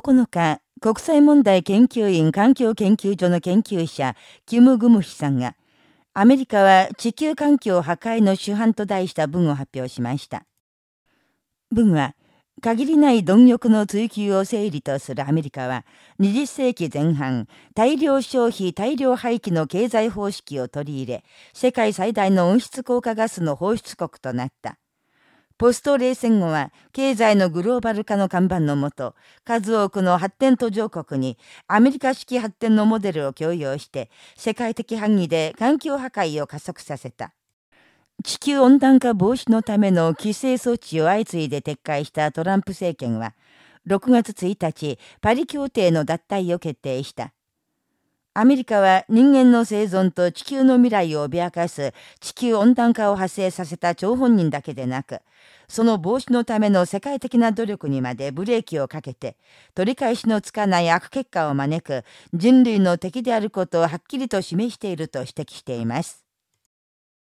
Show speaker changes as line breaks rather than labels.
9日、国際問題研究院環境研究所の研究者、キム・グムヒさんが、アメリカは地球環境破壊の主犯と題した文を発表しました。文は、限りない貪欲の追求を整理とするアメリカは、20世紀前半、大量消費大量廃棄の経済方式を取り入れ、世界最大の温室効果ガスの放出国となった。ポスト冷戦後は経済のグローバル化の看板のもと、数多くの発展途上国にアメリカ式発展のモデルを供与して、世界的範囲で環境破壊を加速させた。地球温暖化防止のための規制措置を相次いで撤回したトランプ政権は、6月1日、パリ協定の脱退を決定した。アメリカは人間の生存と地球の未来を脅かす地球温暖化を発生させた張本人だけでなく、その防止のための世界的な努力にまでブレーキをかけて、取り返しのつかない悪結果を招く人類の敵であることをはっきりと示していると指摘しています。